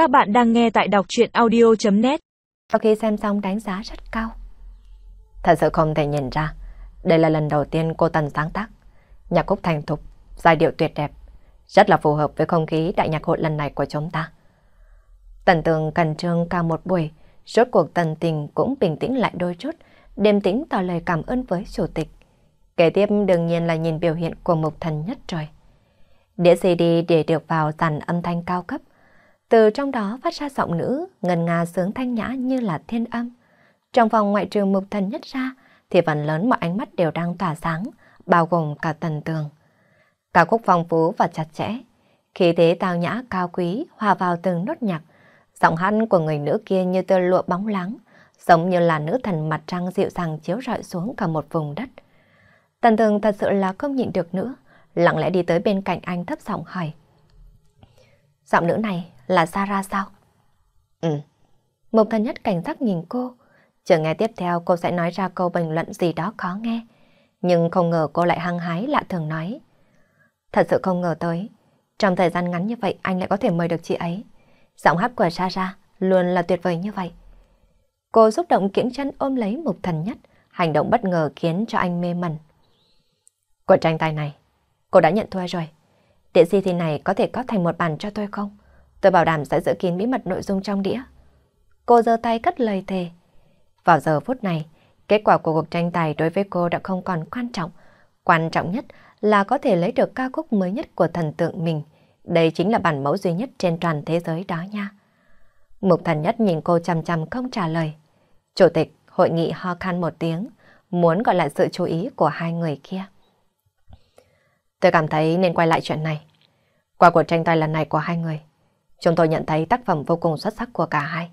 Các bạn đang nghe tại đọc chuyện audio.net Sau khi xem xong đánh giá rất cao. Thật sự không thể nhìn ra, đây là lần đầu tiên cô Tần sáng tác. Nhạc khúc thành thục, giai điệu tuyệt đẹp, rất là phù hợp với không khí đại nhạc hội lần này của chúng ta. Tần tường cần trương cả một buổi, rốt cuộc tần tình cũng bình tĩnh lại đôi chút, đêm tĩnh tỏ lời cảm ơn với chủ tịch. Kế tiếp đương nhiên là nhìn biểu hiện của mục thần nhất rồi. Đĩa CD để được vào dàn âm thanh cao cấp. Từ trong đó phát ra giọng nữ, ngân nga sướng thanh nhã như là thiên âm. Trong vòng ngoại trừ mục thần nhất ra, thì phần lớn mọi ánh mắt đều đang tỏa sáng, bao gồm cả tần tường. Cả khúc phong phú và chặt chẽ. Khí thế tao nhã cao quý hòa vào từng nốt nhạc. Giọng hát của người nữ kia như tơ lụa bóng láng, giống như là nữ thần mặt trăng dịu dàng chiếu rọi xuống cả một vùng đất. Tần tường thật sự là không nhịn được nữa, lặng lẽ đi tới bên cạnh anh thấp giọng hỏi. Giọng nữ này là Sarah sao? Ừ. Mộc thần nhất cảnh giác nhìn cô, chờ nghe tiếp theo cô sẽ nói ra câu bình luận gì đó khó nghe. Nhưng không ngờ cô lại hăng hái lạ thường nói. Thật sự không ngờ tới, trong thời gian ngắn như vậy anh lại có thể mời được chị ấy. Giọng hát của Sarah luôn là tuyệt vời như vậy. Cô xúc động kiễng chân ôm lấy mục thần nhất, hành động bất ngờ khiến cho anh mê mẩn. Cuộc tranh tài này, cô đã nhận thua rồi. Đĩa CD này có thể có thành một bản cho tôi không? Tôi bảo đảm sẽ giữ kín bí mật nội dung trong đĩa. Cô giơ tay cất lời thề. Vào giờ phút này, kết quả của cuộc tranh tài đối với cô đã không còn quan trọng. Quan trọng nhất là có thể lấy được ca khúc mới nhất của thần tượng mình. Đây chính là bản mẫu duy nhất trên toàn thế giới đó nha. Mục thần nhất nhìn cô chăm chăm không trả lời. Chủ tịch hội nghị ho khan một tiếng, muốn gọi lại sự chú ý của hai người kia. Tôi cảm thấy nên quay lại chuyện này. Qua cuộc tranh tài lần này của hai người, chúng tôi nhận thấy tác phẩm vô cùng xuất sắc của cả hai.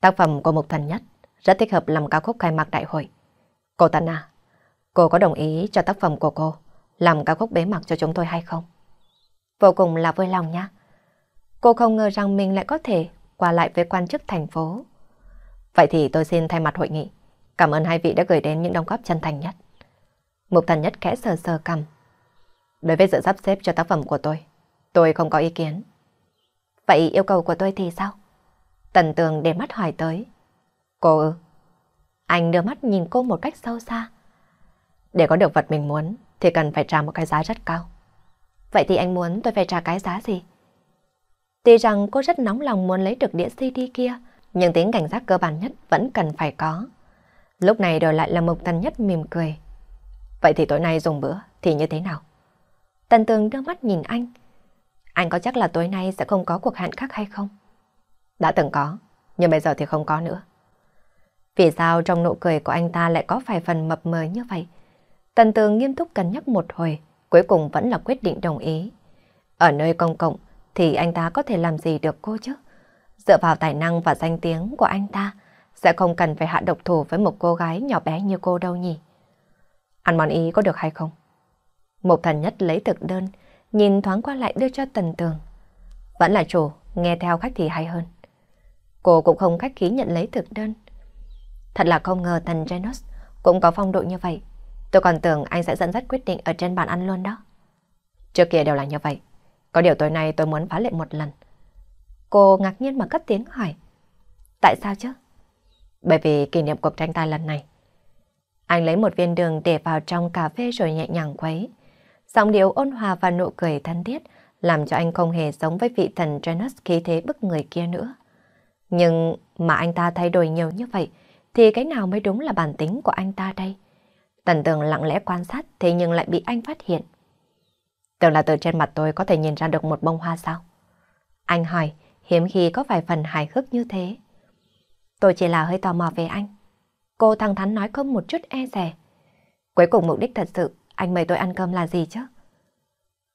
Tác phẩm của Mục Thần Nhất rất thích hợp làm ca khúc khai mạc đại hội. Cô Tân à, cô có đồng ý cho tác phẩm của cô làm ca khúc bế mạc cho chúng tôi hay không? Vô cùng là vui lòng nhá. Cô không ngờ rằng mình lại có thể qua lại với quan chức thành phố. Vậy thì tôi xin thay mặt hội nghị, cảm ơn hai vị đã gửi đến những đóng góp chân thành nhất. Mục Thần Nhất khẽ sờ sờ cầm. Đối với sự sắp xếp cho tác phẩm của tôi, tôi không có ý kiến. Vậy yêu cầu của tôi thì sao? Tần tường để mắt hỏi tới. Cô ư? Anh đưa mắt nhìn cô một cách sâu xa. Để có được vật mình muốn thì cần phải trả một cái giá rất cao. Vậy thì anh muốn tôi phải trả cái giá gì? Tuy rằng cô rất nóng lòng muốn lấy được đĩa CD kia, nhưng tính cảnh giác cơ bản nhất vẫn cần phải có. Lúc này đổi lại là Mộc Tần Nhất mỉm cười. Vậy thì tối nay dùng bữa thì như thế nào? Tần Tường đưa mắt nhìn anh. Anh có chắc là tối nay sẽ không có cuộc hẹn khác hay không? Đã từng có, nhưng bây giờ thì không có nữa. Vì sao trong nụ cười của anh ta lại có vài phần mập mờ như vậy? Tần Tường nghiêm túc cân nhắc một hồi, cuối cùng vẫn là quyết định đồng ý. Ở nơi công cộng thì anh ta có thể làm gì được cô chứ? Dựa vào tài năng và danh tiếng của anh ta, sẽ không cần phải hạ độc thủ với một cô gái nhỏ bé như cô đâu nhỉ? Ăn món ý có được hay không? Một thần nhất lấy thực đơn, nhìn thoáng qua lại đưa cho tần tường. Vẫn là chủ, nghe theo khách thì hay hơn. Cô cũng không khách khí nhận lấy thực đơn. Thật là không ngờ tần Genos cũng có phong độ như vậy. Tôi còn tưởng anh sẽ dẫn dắt quyết định ở trên bàn ăn luôn đó. Trước kia đều là như vậy. Có điều tối nay tôi muốn phá lệ một lần. Cô ngạc nhiên mà cất tiếng hỏi. Tại sao chứ? Bởi vì kỷ niệm cuộc tranh tài lần này. Anh lấy một viên đường để vào trong cà phê rồi nhẹ nhàng quấy. Giọng điệu ôn hòa và nụ cười thân thiết làm cho anh không hề giống với vị thần Janus khí thế bức người kia nữa. Nhưng mà anh ta thay đổi nhiều như vậy thì cái nào mới đúng là bản tính của anh ta đây? Tần tường lặng lẽ quan sát thế nhưng lại bị anh phát hiện. Tưởng là từ trên mặt tôi có thể nhìn ra được một bông hoa sao? Anh hỏi, hiếm khi có vài phần hài hước như thế. Tôi chỉ là hơi tò mò về anh. Cô thẳng thắn nói không một chút e rè. Cuối cùng mục đích thật sự, anh mời tôi ăn cơm là gì chứ?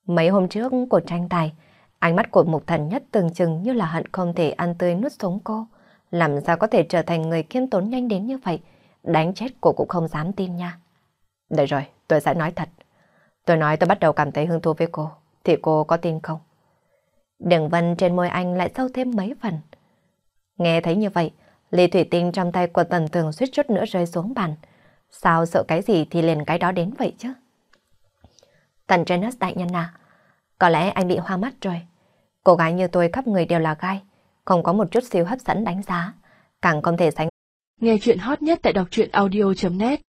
Mấy hôm trước của tranh tài, ánh mắt của mục thần nhất từng chừng như là hận không thể ăn tươi nuốt sống cô. Làm sao có thể trở thành người kiêm tốn nhanh đến như vậy? Đánh chết cô cũng không dám tin nha. Được rồi, tôi sẽ nói thật. Tôi nói tôi bắt đầu cảm thấy hứng thú với cô, thì cô có tin không? Đường vân trên môi anh lại sâu thêm mấy phần. Nghe thấy như vậy, ly thủy tinh trong tay của tần tường suýt chút nữa rơi xuống bàn. Sao sợ cái gì thì liền cái đó đến vậy chứ? Tần Janus đại nhân à, có lẽ anh bị hoa mắt rồi. Cô gái như tôi khắp người đều là gai, không có một chút siêu hấp dẫn đánh giá, càng không thể sánh. Nghe chuyện hot nhất tại đọc truyện audio.net